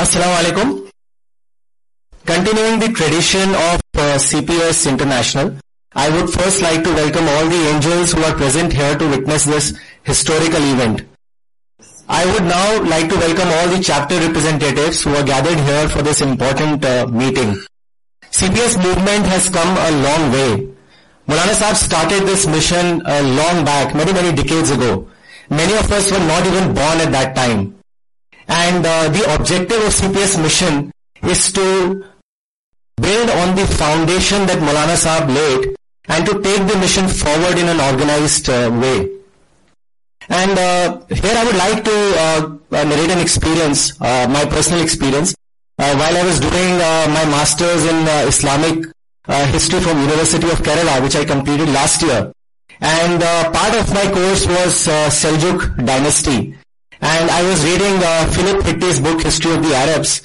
Assalamu alaikum. Continuing the tradition of uh, CPS International, I would first like to welcome all the angels who are present here to witness this historical event. I would now like to welcome all the chapter representatives who are gathered here for this important uh, meeting. CPS movement has come a long way. Maulana Sahib started this mission a uh, long back, many decades ago. Many of us were not even born at that time. And the object C P S mission on the foundation مولانا صاحب لٹک دیشن forward in organize way I would like to میرے my personal experience while doing my master Islamic history from University of Kerala which I complete last year and part of my course was سائنسٹی and I was reading Philip Hitti book history of the Arabs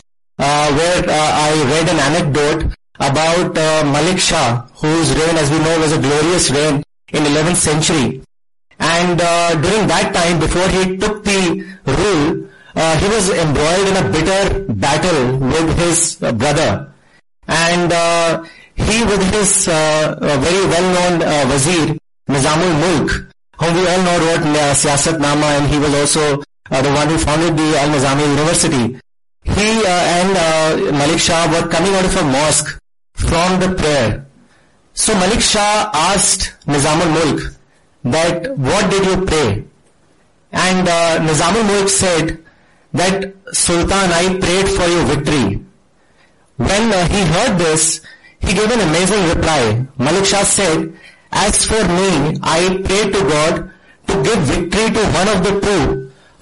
where about Malik Shah reign has been no is a glorious reign eleven century and during time before he took the rule he was embroiled into battle with his brother and his very well known وزیر Nizam al Mulk well noted Siyasatnama one view found the university Malik Shah coming from mask from the پر سو Malik Shah asked Nizam al Mulk they and Nizam al Mulk said the Sultan I prayed for your victory we hear this he gave an amazing reply Malik Shah said as for me I pray to God to give victory to one of the two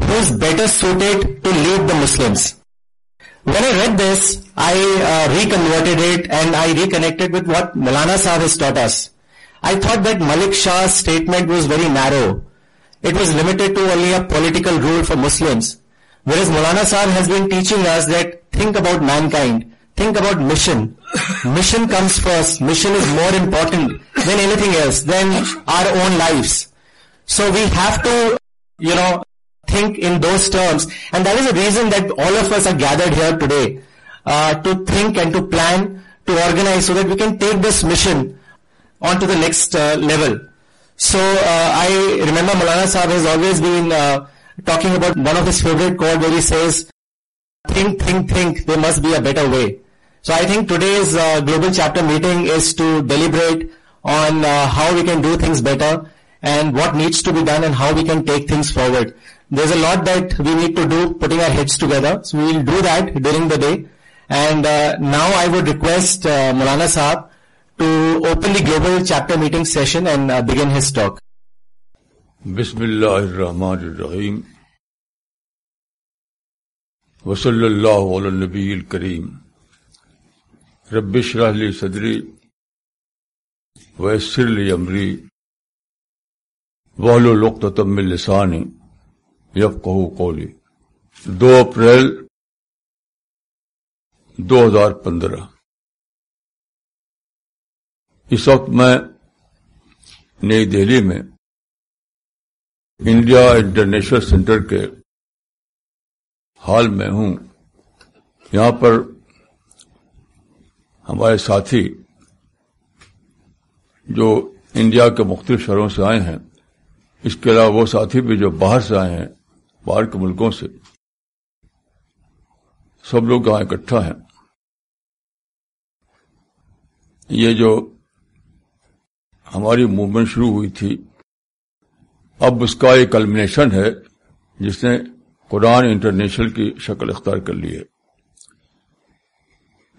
who is better suited to lead the Muslims. When I read this, I uh, reconverted it and I reconnected with what Maulana Sahib has taught us. I thought that Malik Shah's statement was very narrow. It was limited to only a political rule for Muslims. Whereas Maulana Sahib has been teaching us that think about mankind, think about mission. Mission comes first. Mission is more important than anything else, than our own lives. So we have to, think in those terms, and that is the reason that all of us are gathered here today, uh, to think and to plan, to organize, so that we can take this mission on to the next uh, level. So uh, I remember Maulana Sahib has always been talking about one of his favorite quotes where he says, think, there must be a better way. So I think today's global chapter meeting is to deliberate on how we can do things better and what needs to be done and how we can take things forward. There is or not that we need to do putting or whether we will do that during the day and now I would request Maulana Sahib to openly gable chapter meeting session and in his talk بسم الرحمان وصول اللہ علبی الکریم رب شرحلی صدری ویسروک تو لسانی یف کہو کولی دو April دو ہزار پندرہ اس وقت میں نئی دہلی میں انڈیا انٹرنیشنل سینٹر کے حال میں ہوں یہاں پر ہمارے ساتھی جو انڈیا کے مختلف شہروں سے آئے ہیں اس کے علاوہ وہ ساتھی بھی جو باہر سے آئے ہیں باہر کے ملکوں سے سب لوگ یہاں اکٹھا ہیں یہ جو ہماری موومنٹ شروع ہوئی تھی اب اس کا ایک المنیشن ہے جس نے قرآن انٹرنیشنل کی شکل اختیار کر لی ہے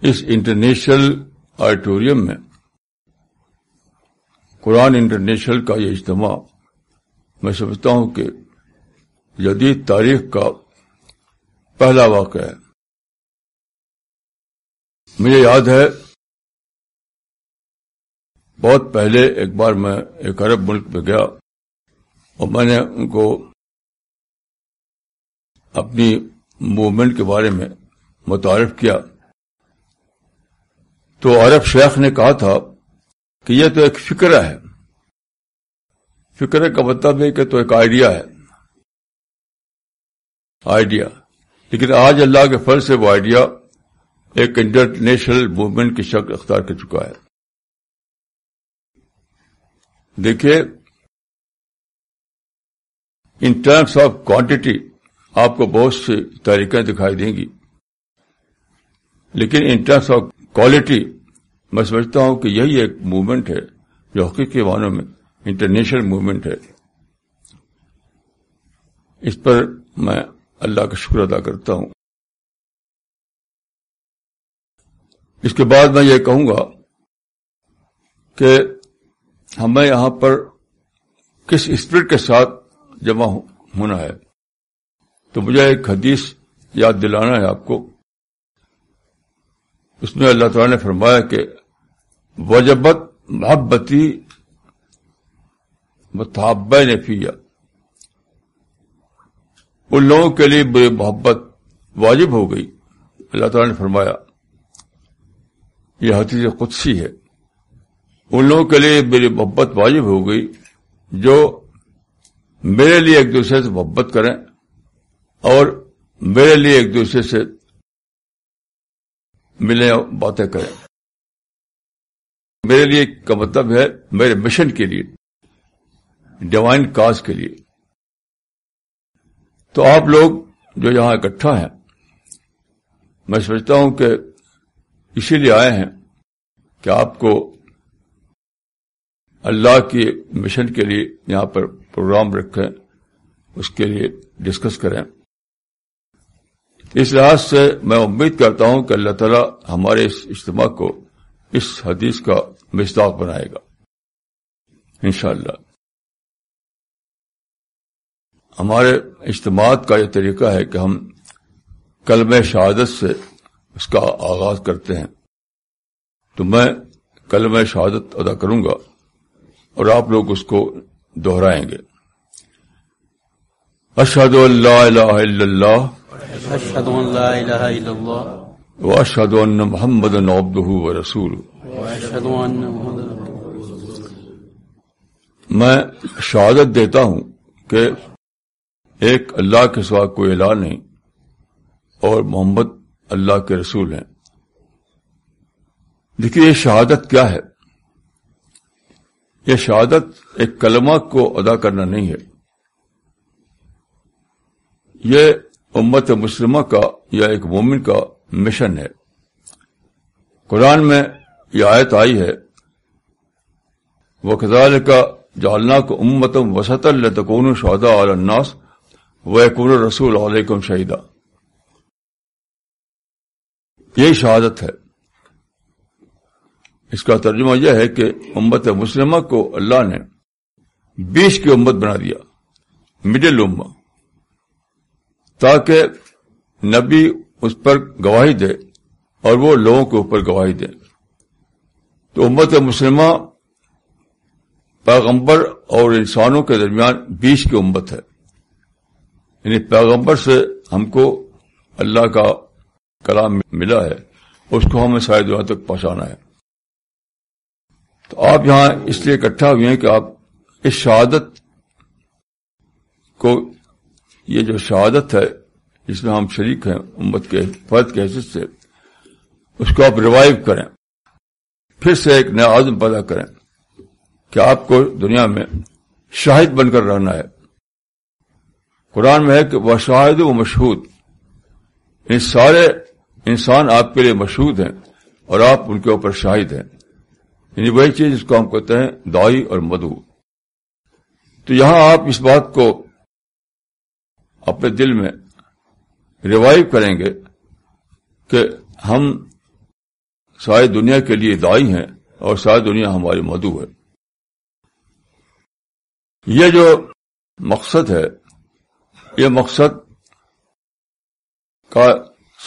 اس انٹرنیشنل آڈیٹوریم میں قرآن انٹرنیشنل کا یہ اجتماع میں سمجھتا ہوں کہ جدید تاریخ کا پہلا واقعہ ہے مجھے یاد ہے بہت پہلے ایک بار میں ایک عرب ملک میں گیا اور میں نے ان کو اپنی موومنٹ کے بارے میں متعارف کیا تو عرب شیخ نے کہا تھا کہ یہ تو ایک فکرہ ہے فکرے کا مطلب ہے کہ تو ایک آئیڈیا ہے آئیڈیا لیکن آج اللہ کے فرض سے وہ آئیڈیا ایک انٹرنیشنل موومنٹ کی شکل اختیار کر چکا ہے دیکھیے ان ٹرمس آف کوانٹٹی آپ کو بہت سی تحریکیں دکھائی دیں گی لیکن ان ٹرمس آف کوالٹی میں سمجھتا ہوں کہ یہی ایک موومنٹ ہے جو حقیقی معنوں میں انٹرنیشنل موومنٹ ہے اس پر میں اللہ کا شکر ادا کرتا ہوں اس کے بعد میں یہ کہوں گا کہ ہمیں یہاں پر کس اسپرٹ کے ساتھ جمع ہونا ہے تو مجھے ایک حدیث یاد دلانا ہے آپ کو اس میں اللہ تعالی نے فرمایا کہ وجبت محبتی متحبہ نے پیا ان لوگوں کے لیے بے محبت واجب ہو گئی اللہ تعالیٰ نے فرمایا یہ حتیث قدسی ہے ان لوگوں کے لیے میری محبت واجب ہو گئی جو میرے لیے ایک دوسرے سے محبت کریں اور میرے لیے ایک دوسرے سے ملیں باتیں کریں میرے لیے کا مطلب ہے میرے مشن کے لیے ڈیوائن کاز کے لیے تو آپ لوگ جو یہاں اکٹھا ہیں میں سمجھتا ہوں کہ اسی لیے آئے ہیں کہ آپ کو اللہ کے مشن کے لیے یہاں پر پروگرام رکھیں اس کے لیے ڈسکس کریں اس لحاظ سے میں امید کرتا ہوں کہ اللہ تعالیٰ ہمارے اس اجتماع کو اس حدیث کا مزداق بنائے گا انشاءاللہ اللہ ہمارے اجتماع کا یہ طریقہ ہے کہ ہم کلم شہادت سے اس کا آغاز کرتے ہیں تو میں کلمہ شہادت ادا کروں گا اور آپ لوگ اس کو دہرائیں گے اشد اللہ الہ الا اللہ اشد ان محمد رسول میں شہادت دیتا ہوں کہ ایک اللہ کے سوا کوئی الہ نہیں اور محمد اللہ کے رسول ہیں دیکھیے یہ شہادت کیا ہے یہ شہادت ایک کلمہ کو ادا کرنا نہیں ہے یہ امت مسلمہ کا یا ایک مومن کا مشن ہے قرآن میں یہ آیت آئی ہے وہ خزال کا جالنا کو امت وسط التکون شہدا اور الناس وہ رسول علیکم شہیدہ یہ شہادت ہے اس کا ترجمہ یہ ہے کہ امت مسلمہ کو اللہ نے بیش کی امت بنا دیا مڈل تاکہ نبی اس پر گواہی دے اور وہ لوگوں کے اوپر گواہی دے تو امت مسلمہ پیغمبر اور انسانوں کے درمیان بیش کی امت ہے یعنی پیغمبر سے ہم کو اللہ کا کلام ملا ہے اس کو ہمیں ساری دنیا تک پہنچانا ہے تو آپ یہاں اس لیے اکٹھا ہوئے ہیں کہ آپ اس شہادت کو یہ جو شہادت ہے جس میں ہم شریک ہیں امت کے فرد کے حیثیت سے اس کو آپ ریوائو کریں پھر سے ایک نیا عزم پیدا کریں کہ آپ کو دنیا میں شاہد بن کر رہنا ہے قرآن میں ہے کہ وہ شاہد و مشہود ان سارے انسان آپ کے لیے مشہود ہیں اور آپ ان کے اوپر شاہد ہیں یعنی وہی چیز جس کو ہم کہتے ہیں دائی اور مدو تو یہاں آپ اس بات کو اپنے دل میں ریوائو کریں گے کہ ہم ساری دنیا کے لیے دائی ہیں اور ساری دنیا ہماری مدو ہے یہ جو مقصد ہے یہ مقصد کا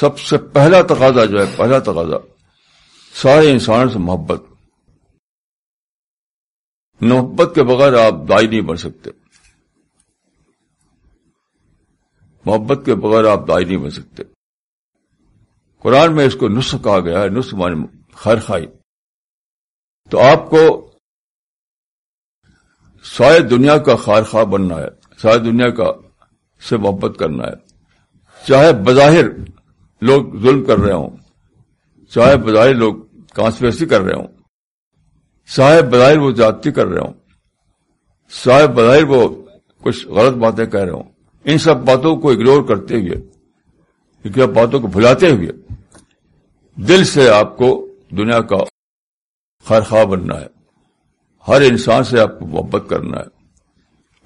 سب سے پہلا تقاضا جو ہے پہلا تقاضا سارے انسان سے محبت محبت کے بغیر آپ دائی نہیں بن سکتے محبت کے بغیر آپ دائی نہیں بن سکتے قرآن میں اس کو نسخ کہا گیا ہے نسخ مان خیر خائی تو آپ کو سارے دنیا کا خارخواہ بننا ہے سارے دنیا کا سے محبت کرنا ہے چاہے بظاہر لوگ ظلم کر رہے ہوں چاہے بظاہر لوگ کانسپریسی کر رہے ہوں چاہے بظاہر وہ جاتی کر رہے ہوں چاہے بظاہر وہ کچھ غلط باتیں کہہ رہے ہوں ان سب باتوں کو اگنور کرتے ہوئے کیونکہ باتوں کو بھلاتے ہوئے دل سے آپ کو دنیا کا خیر خواہ بننا ہے ہر انسان سے آپ کو محبت کرنا ہے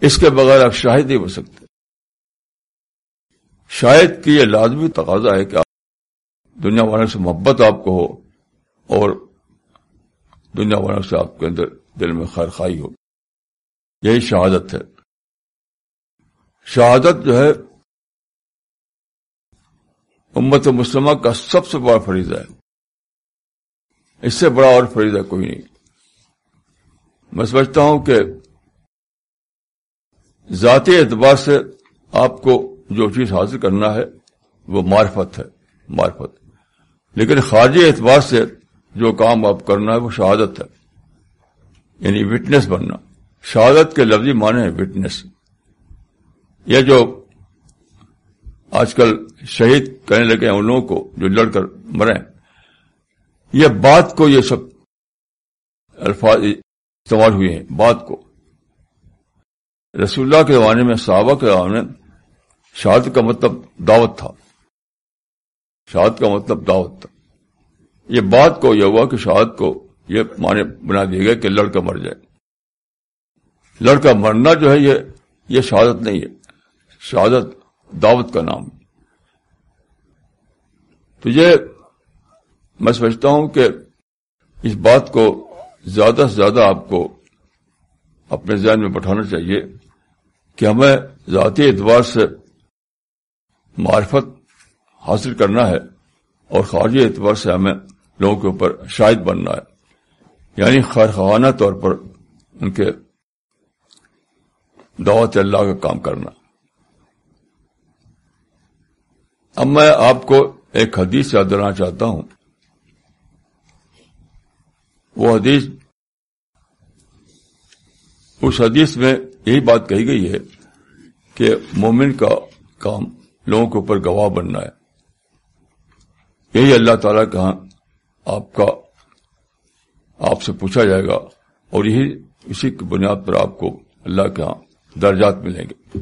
اس کے بغیر آپ شاہد ہی ہو سکتے شاید کہ یہ لازمی تقاضا ہے کہ آپ دنیا والوں سے محبت آپ کو ہو اور دنیا والوں سے آپ کے اندر دل میں خیر خائی ہو یہی شہادت ہے شہادت جو ہے امت مسلمہ کا سب سے بڑا فریضہ ہے اس سے بڑا اور فریضہ کوئی نہیں میں سمجھتا ہوں کہ ذاتی اعتبار سے آپ کو جو چیز حاصل کرنا ہے وہ معرفت ہے معرفت لیکن خارجی اعتبار سے جو کام آپ کرنا ہے وہ شہادت ہے یعنی وٹنس بننا شہادت کے لفظی معنی ہے وٹنس یہ جو آج کل شہید کہنے لگے ہیں ان لوگوں کو جو لڑ کر مرے ہیں یہ بات کو یہ سب الفاظ استعمال ہوئے ہیں بات کو رسول اللہ کے زمانے میں صحابہ کے زمانے میں شہادت کا مطلب دعوت تھا شہاد کا مطلب دعوت تھا یہ بات کو یہ ہوا کہ شہادت کو یہ معنی بنا دیا گئے کہ لڑکا مر جائے لڑکا مرنا جو ہے یہ یہ شہادت نہیں ہے شہادت دعوت کا نام تو یہ میں سمجھتا ہوں کہ اس بات کو زیادہ سے زیادہ آپ کو اپنے ذہن میں بٹھانا چاہیے کہ ہمیں ذاتی اعتبار سے معرفت حاصل کرنا ہے اور خارجی اعتبار سے ہمیں لوگوں کے اوپر شاید بننا ہے یعنی خیر خوانہ طور پر ان کے دعوت اللہ کا کام کرنا اب میں آپ کو ایک حدیث یاد دلانا چاہتا ہوں وہ حدیث اس حدیث میں یہی بات کہی گئی ہے کہ مومن کا کام لوگوں کے اوپر گواہ بننا ہے یہی اللہ تعالیٰ کا آپ کا آپ سے پوچھا جائے گا اور یہی اسی کی بنیاد پر آپ کو اللہ کے ہاں درجات ملیں گے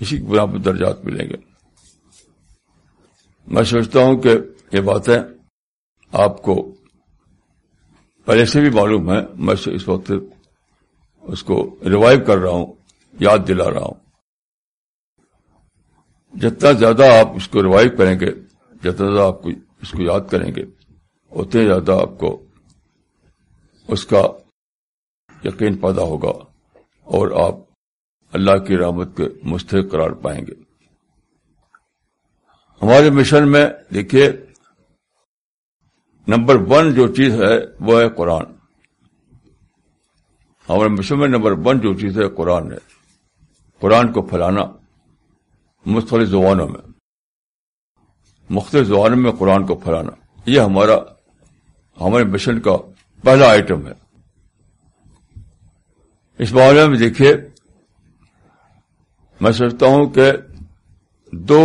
اسی کی بنیاد پر درجات ملیں گے میں سمجھتا ہوں کہ یہ باتیں آپ کو پہلے سے بھی معلوم ہے میں اس وقت اس کو ریوائو کر رہا ہوں یاد دلا رہا ہوں جتنا زیادہ آپ اس کو ریوائو کریں گے جتنا زیادہ آپ اس کو یاد کریں گے اتنے زیادہ آپ کو اس کا یقین پیدا ہوگا اور آپ اللہ کی رحمت کے مستحق قرار پائیں گے ہمارے مشن میں دیکھیے نمبر ون جو چیز ہے وہ ہے قرآن ہمارے مشن میں نمبر ون جو چیز ہے قرآن ہے قرآن کو پھیلانا مختلف زبانوں میں مختلف زبانوں میں قرآن کو پھیلانا یہ ہمارا ہمارے مشن کا پہلا آئٹم ہے اس بارے میں دیکھیے میں سمجھتا ہوں کہ دو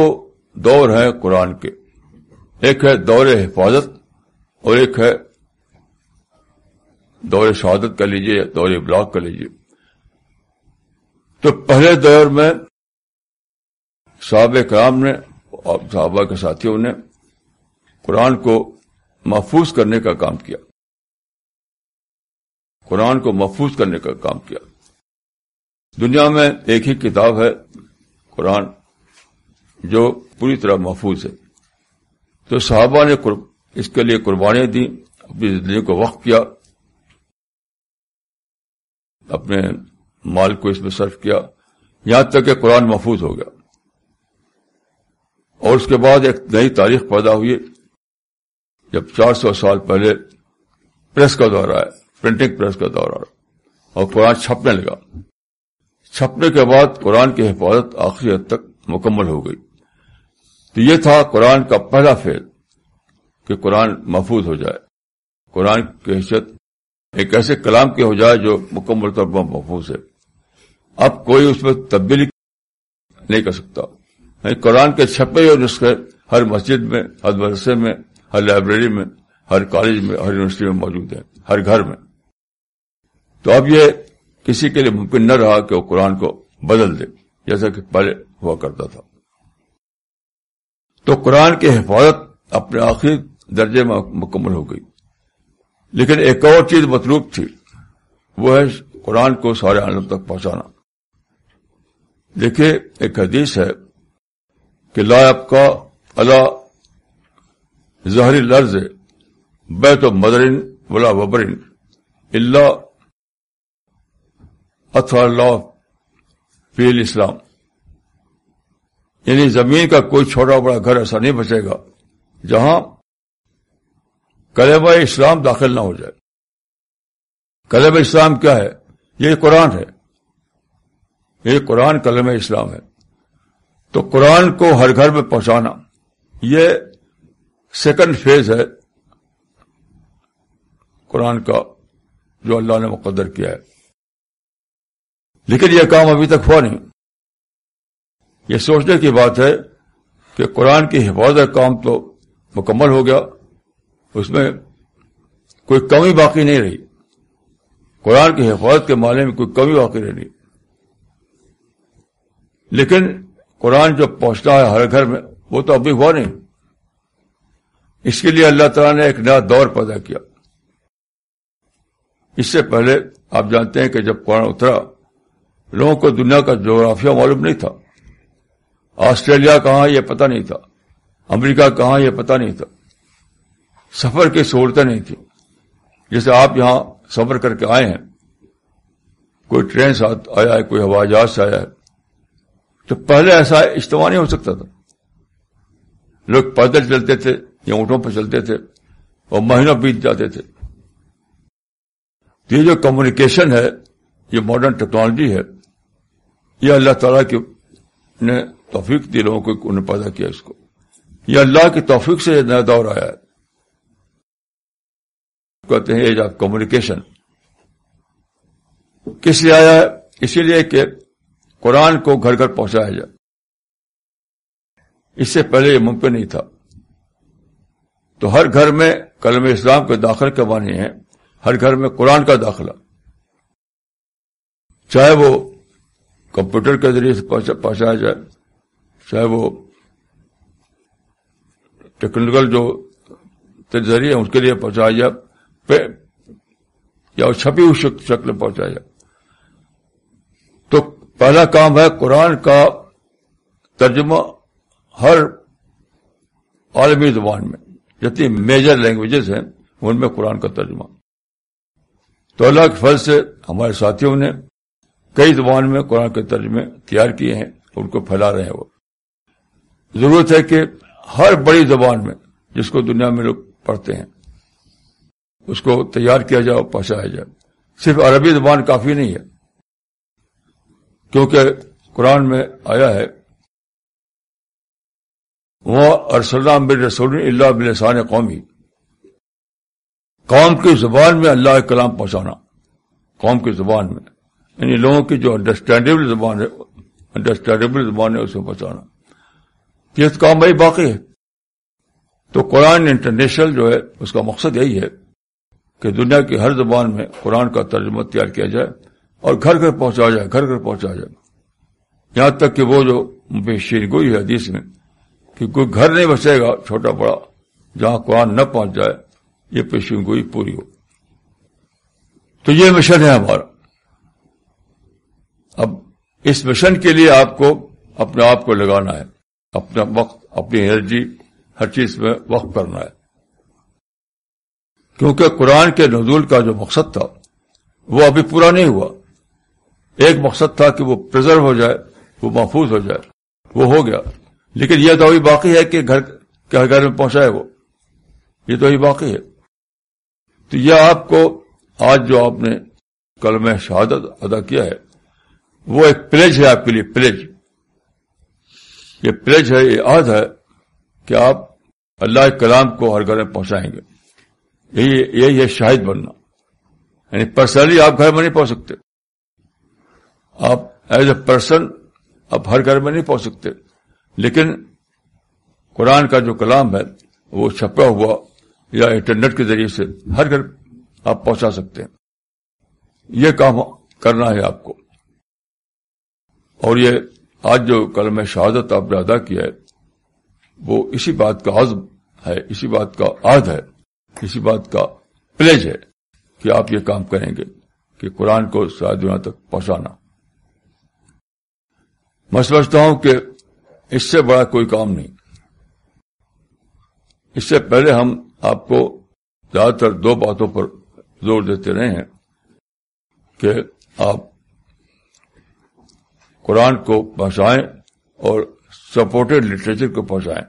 دور ہیں قرآن کے ایک ہے دور حفاظت اور ایک ہے دور شہادت کر لیجیے دور بلاک کر لیجیے تو پہلے دور میں صحاب کرام نے صحابہ کے ساتھیوں نے قرآن کو محفوظ کرنے کا کام کیا قرآن کو محفوظ کرنے کا کام کیا دنیا میں ایک ہی کتاب ہے قرآن جو پوری طرح محفوظ ہے تو صحابہ نے اس کے لیے قربانیاں دیں اپنی زندگی کو وقف کیا اپنے مال کو اس میں صرف کیا یہاں تک کہ قرآن محفوظ ہو گیا اور اس کے بعد ایک نئی تاریخ پیدا ہوئی جب چار سو سال پہلے پریس کا دور آیا پرنٹنگ پریس کا دور آیا اور قرآن چھپنے لگا چھپنے کے بعد قرآن کی حفاظت آخری حد تک مکمل ہو گئی تو یہ تھا قرآن کا پہلا فیل کہ قرآن محفوظ ہو جائے قرآن کی حیثیت ایک ایسے کلام کی ہو جائے جو مکمل طور پر محفوظ ہے اب کوئی اس میں تبدیلی نہیں کر سکتا یعنی قرآن کے چھپے اور نسخے ہر مسجد میں ہر مدرسے میں ہر لائبریری میں ہر کالج میں ہر یونیورسٹی میں موجود ہیں ہر گھر میں تو اب یہ کسی کے لیے ممکن نہ رہا کہ وہ قرآن کو بدل دے جیسا کہ پہلے ہوا کرتا تھا تو قرآن کی حفاظت اپنے آخری درجے میں مکمل ہو گئی لیکن ایک اور چیز مطلوب تھی وہ ہے قرآن کو سارے عالم تک پہنچانا دیکھیے ایک حدیث ہے کہ لا کا اللہ زہری لرز بے تو مدرین ولا وبرین اللہ اتوا اللہ پیل اسلام یعنی زمین کا کوئی چھوٹا بڑا گھر ایسا نہیں بچے گا جہاں کلب اسلام داخل نہ ہو جائے کلب اسلام کیا ہے یہ قرآن ہے یہ قرآن کلم اسلام ہے تو قرآن کو ہر گھر میں پہنچانا یہ سیکنڈ فیز ہے قرآن کا جو اللہ نے مقدر کیا ہے لیکن یہ کام ابھی تک ہوا نہیں یہ سوچنے کی بات ہے کہ قرآن کی حفاظت کام تو مکمل ہو گیا اس میں کوئی کمی باقی نہیں رہی قرآن کی حفاظت کے معاملے میں کوئی کمی باقی رہی لیکن قرآن جو پہنچتا ہے ہر گھر میں وہ تو ابھی ہوا نہیں اس کے لیے اللہ تعالیٰ نے ایک نیا دور پیدا کیا اس سے پہلے آپ جانتے ہیں کہ جب قرآن اترا لوگوں کو دنیا کا جغرافیہ معلوم نہیں تھا آسٹریلیا کہاں یہ پتہ نہیں تھا امریکہ کہاں یہ پتہ نہیں تھا سفر کی سہولتیں نہیں تھیں جیسے آپ یہاں سفر کر کے آئے ہیں کوئی ٹرین سے آیا ہے کوئی ہوائی جہاز سے آیا ہے تو پہلے ایسا اجتماع نہیں ہو سکتا تھا لوگ پیدل چلتے تھے یا اونٹوں پہ چلتے تھے اور مہینوں بیت جاتے تھے یہ جو کمیونیکیشن ہے یہ ماڈرن ٹیکنالوجی ہے یہ اللہ تعالی نے توفیق دی لوگوں کو پیدا کیا اس کو یہ اللہ کی توفیق سے نیا دور آیا ہے کہتے ہیں ایج آف کمیونیکیشن کس لیے آیا ہے اسی لیے کہ قرآن کو گھر گھر پہنچایا جائے اس سے پہلے یہ ممکن نہیں تھا تو ہر گھر میں کلم اسلام کے داخل کے کروانے ہیں ہر گھر میں قرآن کا داخلہ چاہے وہ کمپیوٹر کے ذریعے سے پہنچایا جائے چاہے وہ ٹیکنیکل جو ذریعے اس کے لیے پہنچایا جائے یا چھپی ہوئی شکل پہنچایا جائے پہلا کام ہے قرآن کا ترجمہ ہر عالمی زبان میں جتنی میجر لینگویجز ہیں ان میں قرآن کا ترجمہ تو اللہ کے فرض سے ہمارے ساتھیوں نے کئی زبان میں قرآن کے ترجمے تیار کیے ہیں ان کو پھیلا رہے ہیں وہ ضرورت ہے کہ ہر بڑی زبان میں جس کو دنیا میں لوگ پڑھتے ہیں اس کو تیار کیا جائے اور پہنچایا جائے صرف عربی زبان کافی نہیں ہے کیونکہ قرآن میں آیا ہے وہ ارسلام بل رسول اللہ بلسان قومی قوم کی زبان میں اللہ کلام پہنچانا قوم کی زبان میں یعنی لوگوں کی جو انڈرسٹینڈیبل زبان ہے انڈرسٹینڈیبل زبان ہے اس میں پہنچانا یہ کام بھائی باقی ہے تو قرآن انٹرنیشنل جو ہے اس کا مقصد یہی ہے کہ دنیا کی ہر زبان میں قرآن کا ترجمہ تیار کیا جائے اور گھر گھر پہنچا جائے گھر گھر پہنچا جائے یہاں تک کہ وہ جو پیشن گوئی ہے حدیث میں کہ کوئی گھر نہیں بسے گا چھوٹا بڑا جہاں قرآن نہ پہنچ جائے یہ پیشن گوئی پوری ہو تو یہ مشن ہے ہمارا اب اس مشن کے لیے آپ کو اپنے آپ کو لگانا ہے اپنا وقت اپنی انرجی ہر چیز میں وقف کرنا ہے کیونکہ قرآن کے نزول کا جو مقصد تھا وہ ابھی پورا نہیں ہوا ایک مقصد تھا کہ وہ پرزرو ہو جائے وہ محفوظ ہو جائے وہ ہو گیا لیکن یہ دعی باقی ہے کہ گھر کے ہر گھر میں پہنچائے وہ یہ تو باقی ہے تو یہ آپ کو آج جو آپ نے کلم شہادت ادا کیا ہے وہ ایک پلیج ہے آپ کے لیے پلیج یہ پلیج ہے یہ عہد ہے کہ آپ اللہ کے کلام کو ہر گھر میں پہنچائیں گے یہی ہے شاہد بننا یعنی پرسنلی آپ گھر میں نہیں پہنچ سکتے آپ ایز اے پرسن آپ ہر گھر میں نہیں پہنچ سکتے لیکن قرآن کا جو کلام ہے وہ چھپا ہوا یا انٹرنیٹ کے ذریعے سے ہر گھر آپ پہنچا سکتے ہیں یہ کام کرنا ہے آپ کو اور یہ آج جو کل میں شہادت آپ نے ادا کیا ہے وہ اسی بات کا عزم ہے اسی بات کا آد ہے اسی بات کا پلیج ہے کہ آپ یہ کام کریں گے کہ قرآن کو شادیوں تک پہنچانا میں سمجھتا ہوں کہ اس سے بڑا کوئی کام نہیں اس سے پہلے ہم آپ کو زیادہ تر دو باتوں پر زور دیتے رہے ہیں کہ آپ قرآن کو پہنچائیں اور سپورٹڈ لٹریچر کو پہنچائیں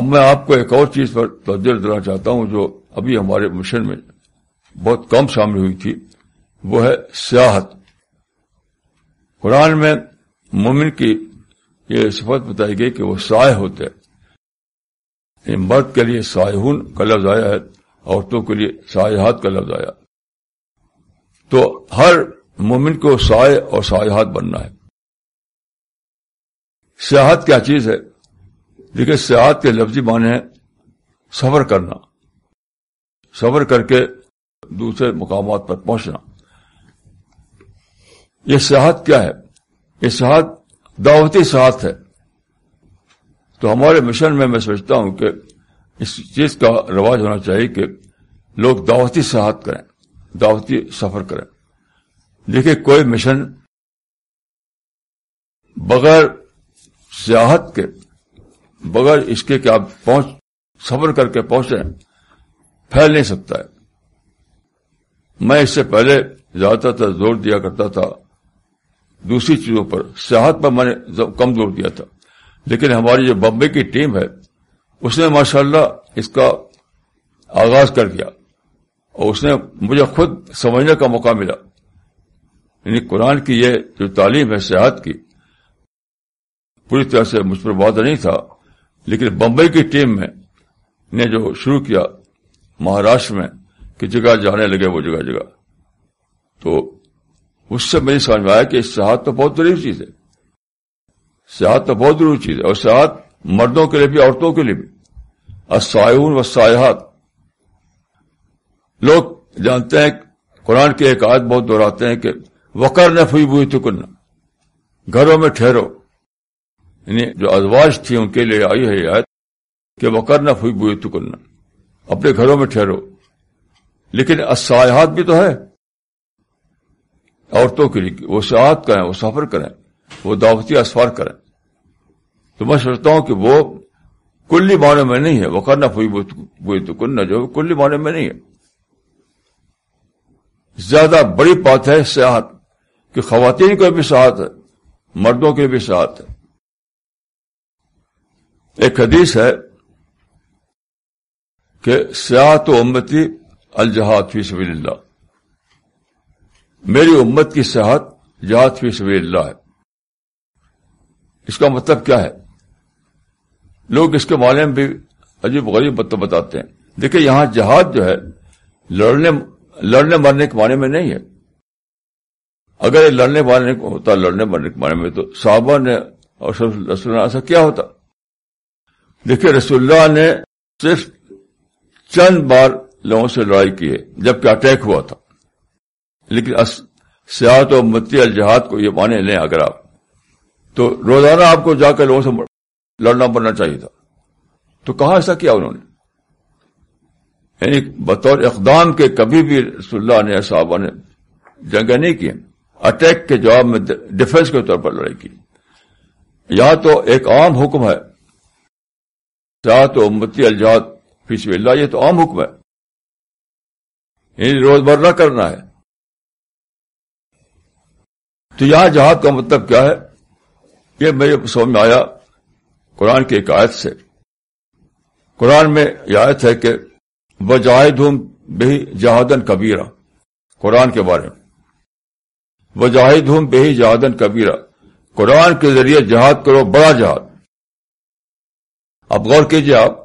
اب میں آپ کو ایک اور چیز پر توجہ دینا چاہتا ہوں جو ابھی ہمارے مشن میں بہت کم شامل ہوئی تھی وہ ہے سیاحت قرآن میں مومن کی یہ صفت بتائی گئی کہ وہ سائے ہوتے یعنی مرد کے لیے سائے ہن کا لفظ آیا ہے عورتوں کے لیے سایہ ہاتھ کا لفظ آیا تو ہر مومن کو سائے اور سایہ ہاتھ بننا ہے سیاحت کیا چیز ہے دیکھیے سیاحت کے لفظی معنی ہیں صبر کرنا سفر کر کے دوسرے مقامات پر پہنچنا یہ سیاحت کیا ہے یہ دعوتی سیاحت ہے تو ہمارے مشن میں میں سوچتا ہوں کہ اس چیز کا رواج ہونا چاہیے کہ لوگ دعوتی سیاحت کریں دعوتی سفر کریں دیکھیے کوئی مشن بغیر سیاحت کے بغیر اس کے کہ آپ پہنچ سفر کر کے پہنچے پھیل نہیں سکتا ہے میں اس سے پہلے زیادہ تر زور دیا کرتا تھا دوسری چیزوں پر سیاحت پر میں نے کم زور دیا تھا لیکن ہماری جو بمبئی کی ٹیم ہے اس نے ماشاء اللہ اس کا آغاز کر دیا اور اس نے مجھے خود سمجھنے کا موقع ملا یعنی قرآن کی یہ جو تعلیم ہے سیاحت کی پوری طرح سے مجھ پر وعدہ نہیں تھا لیکن بمبئی کی ٹیم میں نے جو شروع کیا مہاراشٹر میں کہ جگہ جانے لگے وہ جگہ جگہ تو اس سے میں سمجھ میں آیا کہ سیاحت تو بہت ضروری چیز ہے سیاحت تو بہت ضروری چیز ہے اور سیاحت مردوں کے لیے بھی عورتوں کے لیے بھی اسائون سیاحت لوگ جانتے ہیں قرآن کی ایک آیت بہت دہراتے ہیں کہ وکر نہ پھوئی بوئی کرنا گھروں میں ٹھہرو یعنی جو ازواج تھی ان کے لیے آئی ہے کہ وکر نہ پھوئی بوئی کرنا اپنے گھروں میں ٹھہرو لیکن اسیاحت بھی تو ہے عورتوں کے لیے وہ سیاحت کریں وہ سفر کریں وہ دعوتی اسفار کریں تو میں سمجھتا ہوں کہ وہ کلی معنی میں نہیں ہے وہ کرنا پھوئی بوئی تو کن جو کلی معنی میں نہیں ہے زیادہ بڑی بات ہے سیاحت کہ خواتین کو بھی سیاحت ہے مردوں کے بھی سیاحت ہے ایک حدیث ہے کہ سیاحت و امتی الجہاد فی سبیل اللہ میری امت کی صحت جہاد فی سبیل اللہ ہے اس کا مطلب کیا ہے لوگ اس کے معنی میں بھی عجیب غریب مطلب بتاتے ہیں دیکھیں یہاں جہاد جو ہے لڑنے لڑنے مرنے کے معنی میں نہیں ہے اگر یہ لڑنے مارنے کو ہوتا لڑنے مرنے کے معنی میں تو صحابہ نے اور رسول اللہ ایسا کیا ہوتا دیکھیے رسول اللہ نے صرف چند بار لوگوں سے لڑائی کی ہے جبکہ اٹیک ہوا تھا لیکن سیاحت و متی الجہاد کو یہ مانے لیں اگر آپ تو روزانہ آپ کو جا کر لوگوں سے لڑنا پڑنا چاہیے تھا تو کہاں ایسا کیا انہوں نے یعنی بطور اقدام کے کبھی بھی رسول اللہ نے صحابہ نے جنگ نہیں کی اٹیک کے جواب میں ڈیفینس کے طور پر لڑائی کی یا تو ایک عام حکم ہے سیاحت و امتی الجہاد فیصب اللہ یہ تو عام حکم ہے یعنی روز روزمرہ کرنا ہے تو یہاں جہاد کا مطلب کیا ہے یہ میرے میں آیا قرآن کی ایک آیت سے قرآن میں یہ آیت ہے کہ وہ جاہد ہوں بہی جہادن کبیرا قرآن کے بارے میں وجاہد ہوں بہی جہادن کبیرا قرآن کے ذریعے جہاد کرو بڑا جہاد اب غور کیجیے آپ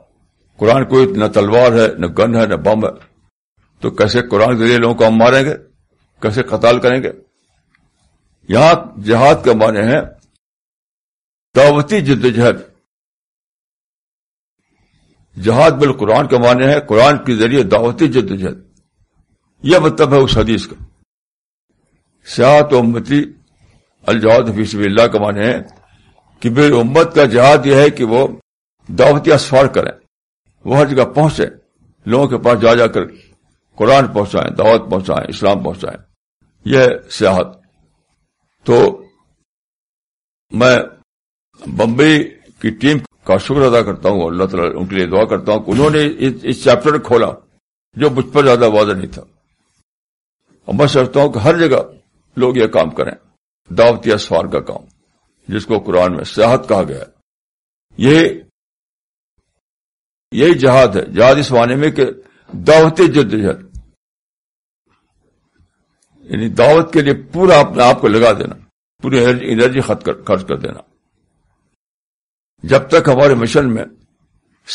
قرآن کوئی نہ تلوار ہے نہ گن ہے نہ بم ہے تو کیسے قرآن کے ذریعے لوگوں کو ہم ماریں گے کیسے قتال کریں گے یہاں جہاد کا معنی ہے دعوتی جدوجہد جہاد قرآن کا معنی ہے قرآن کے ذریعے دعوتی جدوجہد یہ مطلب ہے اس حدیث کا سیاحت و الجہاد حفیظ حفیظ کا معنی ہے کہ بال امت کا جہاد یہ ہے کہ وہ دعوتی اسفار کریں وہ ہر جگہ پہنچے لوگوں کے پاس جا جا کر قرآن پہنچائیں دعوت پہنچائیں اسلام پہنچائیں یہ سیاحت تو میں بمبئی کی ٹیم کا شکر ادا کرتا ہوں اللہ تعالیٰ ان کے لیے دعا کرتا ہوں کہ انہوں نے اس چیپٹر کھولا جو مجھ پر زیادہ واضح نہیں تھا اور میں سمجھتا ہوں کہ ہر جگہ لوگ یہ کام کریں دعوت یا سوار کا کام جس کو قرآن میں سیاحت کہا گیا ہے یہی جہاد ہے جہاد اس معنی میں کہ دعوتی جد جہد یعنی دعوت کے لیے پورا اپنے آپ کو لگا دینا پوری انرجی خرچ کر دینا جب تک ہمارے مشن میں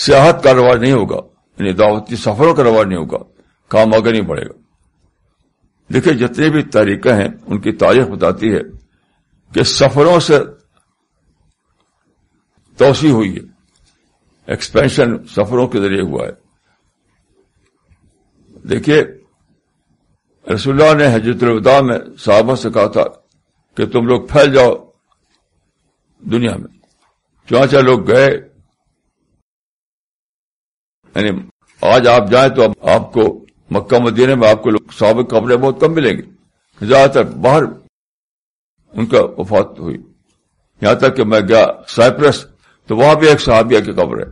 سیاحت کا رواج نہیں ہوگا یعنی دعوتی سفروں کا رواج نہیں ہوگا کام آگے نہیں بڑھے گا دیکھیں جتنے بھی طریقے ہیں ان کی تاریخ بتاتی ہے کہ سفروں سے توسیع ہوئی ہے ایکسپینشن سفروں کے ذریعے ہوا ہے دیکھیے رسول اللہ نے حجرت الوداع میں صحابہ سے کہا تھا کہ تم لوگ پھیل جاؤ دنیا میں چانچہ لوگ گئے یعنی آج آپ جائیں تو آپ کو مکہ مدینہ میں آپ کو لوگ صحابہ کمرے بہت کم ملیں گے زیادہ تر باہر ان کا وفات ہوئی یہاں تک کہ میں گیا سائپرس تو وہاں بھی ایک صحابیہ کی قبر ہے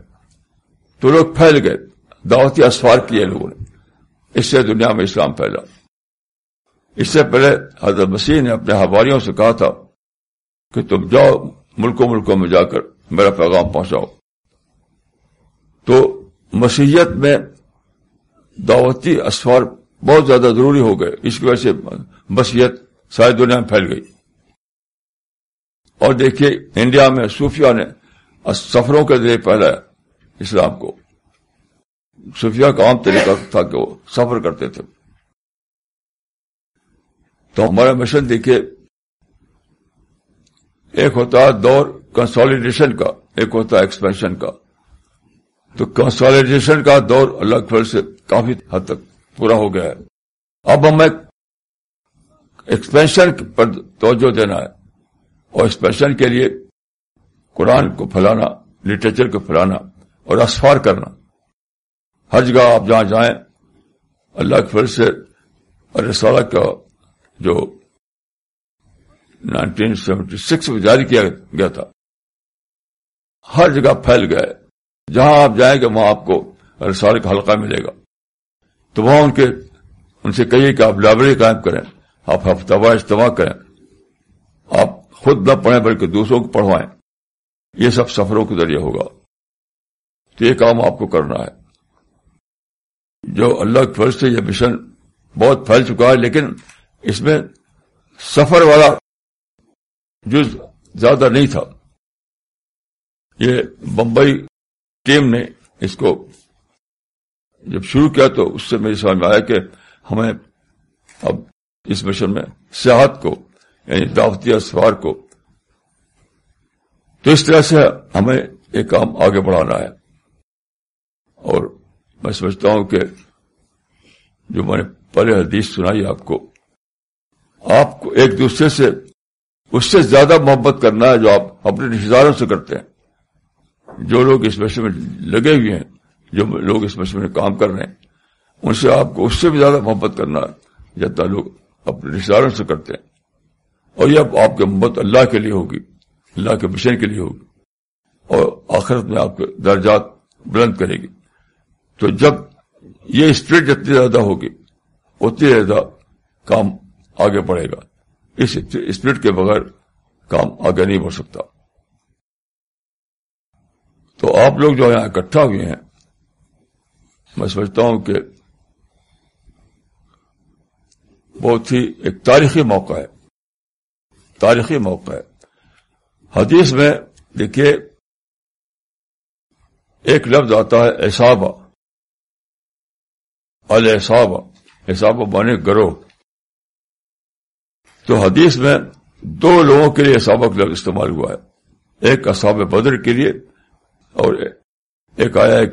تو لوگ پھیل گئے دعوتی اسفار کیے لوگوں نے اس سے دنیا میں اسلام پھیلا اس سے پہلے حضرت مسیح نے اپنے حواریوں سے کہا تھا کہ تم جاؤ ملکوں ملکوں میں جا کر میرا پیغام پہنچاؤ تو مسیحیت میں دعوتی اسفار بہت زیادہ ضروری ہو گئے اس کی وجہ سے مسیحت ساری دنیا میں پھیل گئی اور دیکھیے انڈیا میں صوفیہ نے سفروں کے ذریعے پھیلایا اسلام کو صوفیہ کا عام طریقہ تھا کہ وہ سفر کرتے تھے تو ہمارا مشن دیکھیے ایک ہوتا ہے دور کنسالیڈیشن کا ایک ہوتا ہے ایکسپینشن کا تو کنسالیڈیشن کا دور اللہ کے سے کافی حد تک پورا ہو گیا ہے اب ہمیں ایکسپینشن پر توجہ دینا ہے اور ایکسپینشن کے لیے قرآن کو پھیلانا لٹریچر کو پھیلانا اور اسفار کرنا ہر جگہ آپ جہاں جائیں اللہ کے پھر سے جو نائنٹین سیونٹی سکس میں جاری کیا گیا تھا ہر جگہ پھیل گئے جہاں آپ جائیں گے وہاں آپ کو رسال کا حلقہ ملے گا تو وہاں ان کے ان سے کہیے کہ آپ لائبریری قائم کریں آپ ہفتہ وار اجتماع کریں آپ خود نہ پڑھیں بلکہ دوسروں کو پڑھوائیں یہ سب سفروں کے ذریعے ہوگا تو یہ کام آپ کو کرنا ہے جو اللہ کی فرض سے یہ مشن بہت پھیل چکا ہے لیکن اس میں سفر والا جز زیادہ نہیں تھا یہ بمبئی ٹیم نے اس کو جب شروع کیا تو اس سے میری سمجھ میں آیا کہ ہمیں اب اس مشن میں سیاحت کو یعنی دعوتی اسفار کو تو اس طرح سے ہمیں یہ کام آگے بڑھانا ہے اور میں سمجھتا ہوں کہ جو میں نے پہلے حدیث سنائی آپ کو آپ کو ایک دوسرے سے اس سے زیادہ محبت کرنا ہے جو آپ اپنے رشتے داروں سے کرتے ہیں جو لوگ اس مشرے میں لگے ہوئے ہیں جو لوگ اس مشرے میں کام کر رہے ہیں ان سے آپ کو اس سے بھی زیادہ محبت کرنا ہے جتنا لوگ اپنے رشتے داروں سے کرتے ہیں اور یہ آپ کی محبت اللہ کے لیے ہوگی اللہ کے مشن کے لیے ہوگی اور آخرت میں آپ کے درجات بلند کرے گی تو جب یہ اسٹریٹ جتنی زیادہ ہوگی اتنی زیادہ کام آگے بڑھے گا اس اسپرٹ کے بغیر کام آگے نہیں بڑھ سکتا تو آپ لوگ جو یہاں اکٹھا ہوئے ہیں میں سمجھتا ہوں کہ بہت ہی ایک تاریخی موقع ہے تاریخی موقع ہے حدیث میں دیکھیے ایک لفظ آتا ہے احساب الحساب احساب بانے گروہ تو حدیث میں دو لوگوں کے لیے لفظ استعمال ہوا ہے ایک اصحاب بدر کے لیے اور ایک آیا ہے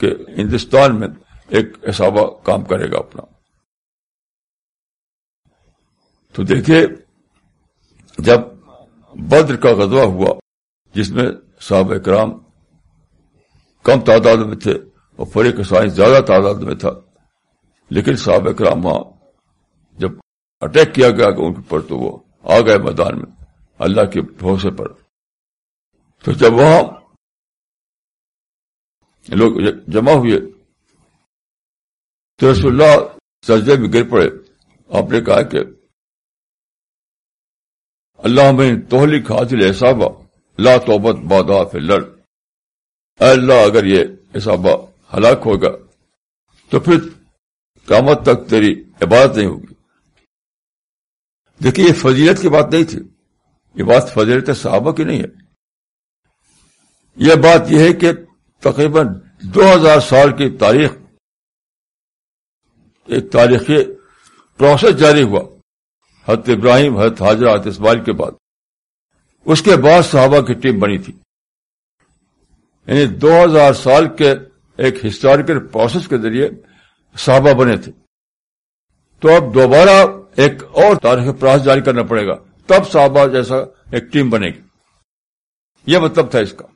کہ ہندوستان میں ایک اصحابہ کام کرے گا اپنا تو دیکھیے جب بدر کا غزوہ ہوا جس میں صحابہ اکرام کم تعداد میں تھے اور فریق سائنس زیادہ تعداد میں تھا لیکن صحابہ اکرام جب اٹیک کیا گیا ان کے پر تو وہ آ گئے میدان میں اللہ کے بھروسے پر تو جب وہاں لوگ جمع ہوئے تو رسول اللہ سجدے میں گر پڑے آپ نے کہا کہ اللہ میں توہلی خاطل احسابہ لا توبت بادا فی لڑ اللہ اگر یہ احسابہ ہلاک ہوگا تو پھر قیامت تک تیری عبادت نہیں ہوگی دیکھیے یہ فضیلت کی بات نہیں تھی یہ بات فضیلت صحابہ کی نہیں ہے یہ بات یہ ہے کہ تقریباً دو ہزار سال کی تاریخ ایک تاریخی پروسیس جاری ہوا حت ابراہیم حضرت حاضرہ اسماعیل کے بعد اس کے بعد صحابہ کی ٹیم بنی تھی یعنی دو ہزار سال کے ایک ہسٹوریکل پروسیس کے ذریعے صحابہ بنے تھے تو اب دوبارہ ایک اور تاریخ پراس جاری کرنا پڑے گا تب صحابہ جیسا ایک ٹیم بنے گی یہ مطلب تھا اس کا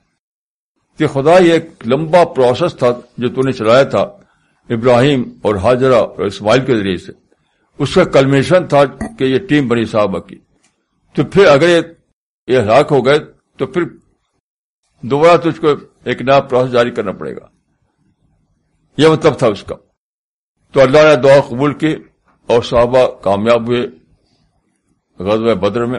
کہ خدا یہ ایک لمبا پروسیس تھا جو تو نے چلایا تھا ابراہیم اور حاضرہ اور اسماعیل کے ذریعے سے اس کا کلمیشن تھا کہ یہ ٹیم بنی صحابہ کی تو پھر اگر یہ ہلاک ہو گئے تو پھر دوبارہ تجھ کو ایک نیا پروسیس جاری کرنا پڑے گا یہ مطلب تھا اس کا تو اللہ نے دعا قبول کی اور صحابہ کامیاب ہوئے غزوہ بدر میں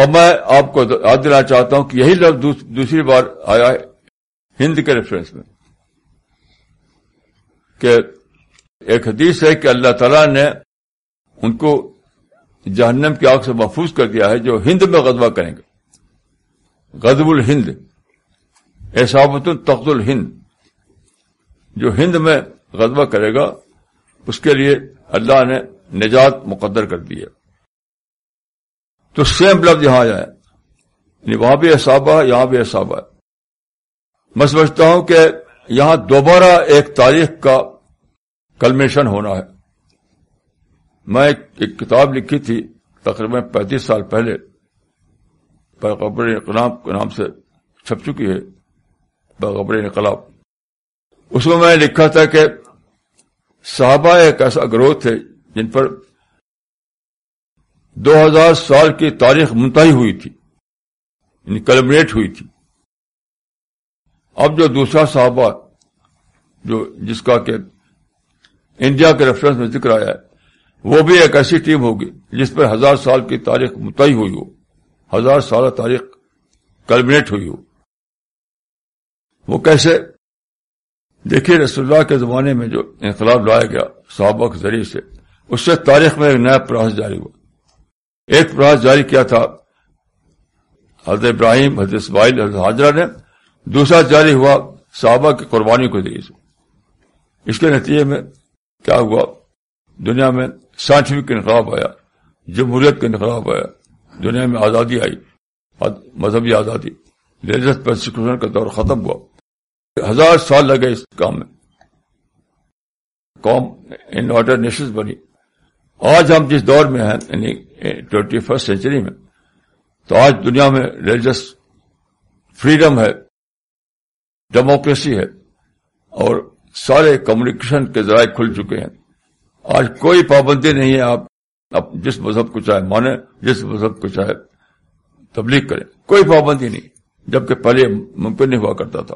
اور میں آپ کو یاد دلانا چاہتا ہوں کہ یہی لفظ دوسری بار آیا ہے ہند کے ریفرنس میں کہ ایک حدیث ہے کہ اللہ تعالی نے ان کو جہنم کی آگ سے محفوظ کر دیا ہے جو ہند میں غزوہ کریں گے غزب الہند احسابت تخت الہند جو ہند میں غزبہ کرے گا اس کے لیے اللہ نے نجات مقدر کر دی ہے تو سیم لفظ یہاں آیا یعنی وہاں بھی احسابہ یہاں بھی احسابہ ہے میں سمجھتا ہوں کہ یہاں دوبارہ ایک تاریخ کا کلمیشن ہونا ہے میں ایک کتاب لکھی تھی تقریباً پینتیس سال پہلے باغبر انقلاب کے نام سے چھپ چکی ہے باغبر انقلاب اس میں میں لکھا تھا کہ صحابہ ایک ایسا گروہ تھے جن پر دو ہزار سال کی تاریخ ممتا ہوئی تھی یعنی کلمریٹ ہوئی تھی اب جو دوسرا صحابہ جو جس کا کہ انڈیا کے ریفرنس میں ذکر آیا ہے وہ بھی ایک ایسی ٹیم ہوگی جس پر ہزار سال کی تاریخ متعی ہوئی ہو ہزار سال تاریخ کلمنیٹ ہوئی ہو وہ کیسے دیکھیے رسول اللہ کے زمانے میں جو انقلاب لایا گیا صحابہ کے ذریعے سے اس سے تاریخ میں ایک نیا پراس جاری ہوا ایک پراس جاری کیا تھا حضرت ابراہیم حضرت اسماعیل حضرت حاضرہ نے دوسرا جاری ہوا صحابہ کی قربانی کو سے اس کے نتیجے میں کیا ہوا دنیا میں سائنٹیفک انقلاب آیا جمہوریت کا انقلاب آیا دنیا میں آزادی آئی مذہبی آزادی ریلیجس پرسیکیوشن کا دور ختم ہوا ہزار سال لگے اس کام میں قوم ان آڈر نیشنز بنی آج ہم جس دور میں ہیں یعنی ٹوینٹی فرسٹ سینچری میں تو آج دنیا میں ریلیجس فریڈم ہے ڈیموکریسی ہے اور سارے کمیونیکیشن کے ذرائع کھل چکے ہیں آج کوئی پابندی نہیں ہے آپ جس مذہب کو چاہے مانیں جس مذہب کو چاہے تبلیغ کریں کوئی پابندی نہیں جبکہ پہلے ممکن نہیں ہوا کرتا تھا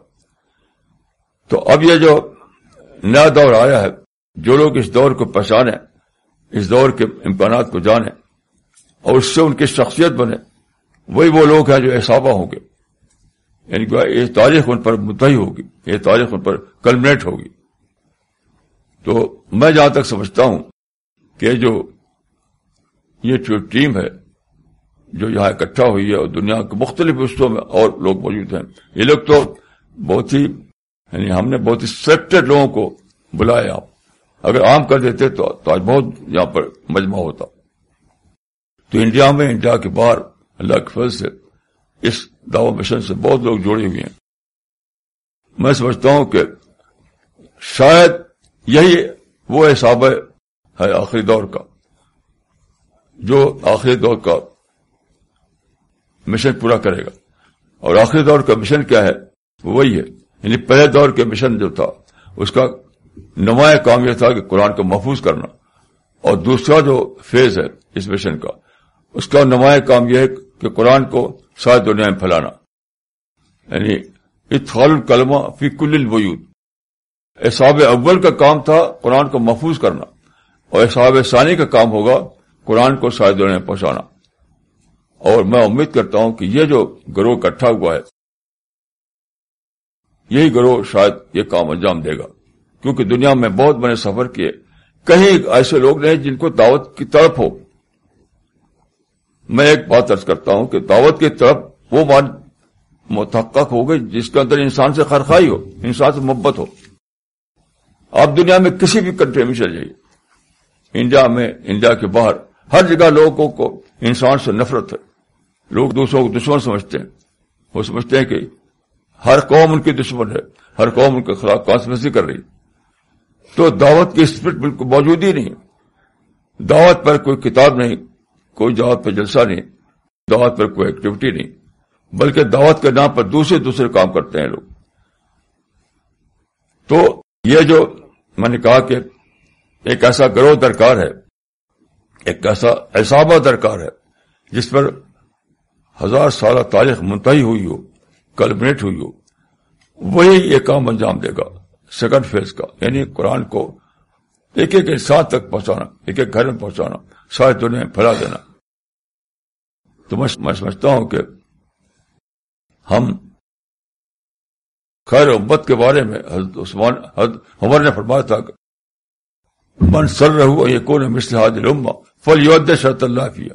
تو اب یہ جو نیا دور آیا ہے جو لوگ اس دور کو پہچانے اس دور کے امکانات کو جانیں اور اس سے ان کی شخصیت بنے وہی وہ لوگ ہیں جو احسابہ ہوں گے یعنی کہ یہ تاریخ ان پر متحد ہوگی یہ تاریخ ان پر کلمنیٹ ہوگی تو میں جہاں تک سمجھتا ہوں کہ جو یہ جو ٹیم ہے جو یہاں اکٹھا ہوئی ہے اور دنیا کے مختلف حصوں میں اور لوگ موجود ہیں یہ لوگ تو بہت ہی یعنی ہم نے بہت ہی سلیکٹڈ لوگوں کو بلایا آپ اگر عام کر دیتے تو آج بہت یہاں پر مجمع ہوتا تو انڈیا میں انڈیا کے باہر اللہ کے فضل سے اس دعوی مشن سے بہت لوگ جڑے ہوئے ہیں میں سمجھتا ہوں کہ شاید یہی وہ حساب ہے آخری دور کا جو آخری دور کا مشن پورا کرے گا اور آخری دور کا مشن کیا ہے وہی ہے یعنی پہلے دور کے مشن جو تھا اس کا نمایاں کام یہ تھا کہ قرآن کو محفوظ کرنا اور دوسرا جو فیز ہے اس مشن کا اس کا نمایاں کام یہ ہے کہ قرآن کو ساری دنیا میں پھیلانا یعنی الکلمہ فی کل الوجود احساب اول کا کام تھا قرآن کو محفوظ کرنا اور احساب ثانی کا کام ہوگا قرآن کو ساری دنیا میں پہنچانا اور میں امید کرتا ہوں کہ یہ جو گروہ اکٹھا ہوا ہے یہی گروہ شاید یہ کام انجام دے گا کیونکہ دنیا میں بہت بڑے سفر کیے کہیں ایسے لوگ نہیں جن کو دعوت کی طرف ہو میں ایک بات ارض کرتا ہوں کہ دعوت کی طرف وہ متحق گئی جس کے اندر انسان سے خرخائی ہو انسان سے محبت ہو آپ دنیا میں کسی بھی کنٹری میں چل جائیے انڈیا میں انڈیا کے باہر ہر جگہ لوگوں کو انسان سے نفرت ہے لوگ دوسروں کو دشمن سمجھتے ہیں وہ سمجھتے ہیں کہ ہر قوم ان کی دشمن ہے ہر قوم ان کے خلاف کانسپریسی کر رہی تو دعوت کی اسپرٹ بالکل موجود ہی نہیں دعوت پر کوئی کتاب نہیں کوئی دعوت پر جلسہ نہیں دعوت پر کوئی ایکٹیویٹی نہیں بلکہ دعوت کے نام پر دوسرے دوسرے کام کرتے ہیں لوگ تو یہ جو میں نے کہا کہ ایک ایسا گروہ درکار ہے ایک ایسا احسابہ درکار ہے جس پر ہزار سالہ تاریخ منتحی ہوئی ہو کلبنیٹ ہوئی ہو وہی یہ کام انجام دے گا سیکنڈ فیز کا یعنی قرآن کو ایک ایک انسان تک پہنچانا ایک ایک گھر میں پہنچانا ساری دنیا میں پھیلا دینا تو میں سمجھتا ہوں کہ ہم خیر امت کے بارے میں حضرت عثمان حضرت عمر نے فرمایا تھا کہ من سر رہا یہ کون مسل حاض فل پل یو اللہ کیا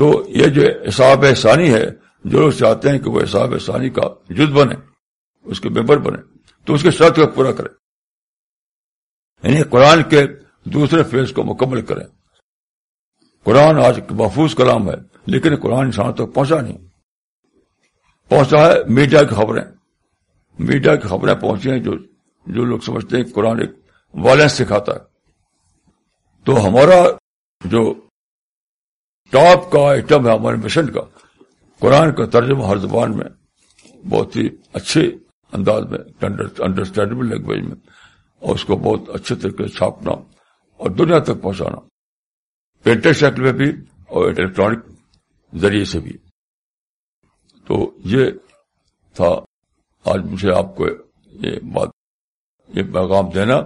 تو یہ جو حساب ثانی ہے جو لوگ چاہتے ہیں کہ وہ حساب ثانی کا جد بنے اس کے ممبر بنے تو اس کے شرط کو پورا کرے یعنی قرآن کے دوسرے فیز کو مکمل کریں قرآن آج محفوظ کلام ہے لیکن قرآن انسان تک پہنچا نہیں پہنچا ہے میڈیا کی خبریں میڈیا کی خبریں پہنچی ہیں جو لوگ سمجھتے ہیں قرآن ایک وائلنس سکھاتا ہے تو ہمارا جو ٹاپ کا آئٹم ہے ہمارے مشن کا قرآن کا ترجمہ ہر زبان میں بہت ہی اچھے انداز میں انڈرسٹینڈیبل لینگویج میں اور اس کو بہت اچھے طریقے سے چھاپنا اور دنیا تک پہنچانا پینٹر شکل میں بھی اور الیکٹرانک ذریعے سے بھی تو یہ تھا آج مجھے آپ کو یہ بات یہ پیغام دینا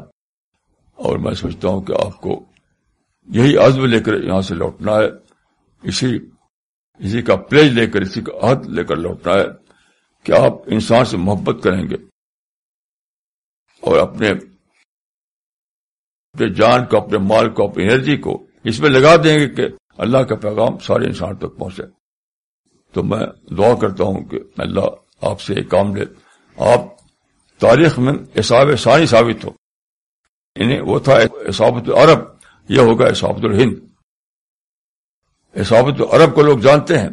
اور میں سمجھتا ہوں کہ آپ کو یہی عزم لے کر یہاں سے لوٹنا ہے اسی اسی کا پلیج لے کر اسی کا عہد لے کر لوٹنا ہے کہ آپ انسان سے محبت کریں گے اور اپنے اپنے جان کو اپنے مال کو اپنی انرجی کو اس میں لگا دیں گے کہ اللہ کا پیغام سارے انسان تک پہنچے تو میں دعا کرتا ہوں کہ اللہ آپ سے ایک کام لے آپ تاریخ میں حساب ثانی ثابت ہو یعنی وہ تھا عرب یہ ہوگا حسابت الہند احسابت عرب کو لوگ جانتے ہیں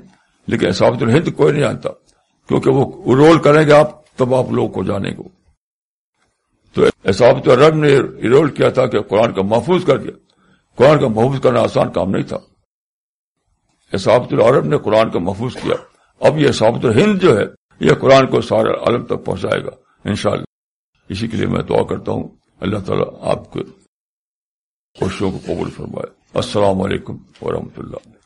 لیکن احسابت الہند کوئی نہیں جانتا کیونکہ وہ رول کریں گے آپ تب آپ لوگ کو جانے کو تو احسابت العرب نے رول کیا تھا کہ قرآن کا محفوظ کر دیا قرآن کا محفوظ کرنا آسان کام نہیں تھا احسابت العرب نے قرآن کا محفوظ کیا اب یہ احسابت الہند جو ہے یہ قرآن کو سارے عالم تک پہنچائے گا انشاءاللہ اسی کے لیے میں دعا کرتا ہوں اللہ تعالیٰ آپ کے خوشیوں کو قبول فرمائے السلام علیکم ورحمۃ اللہ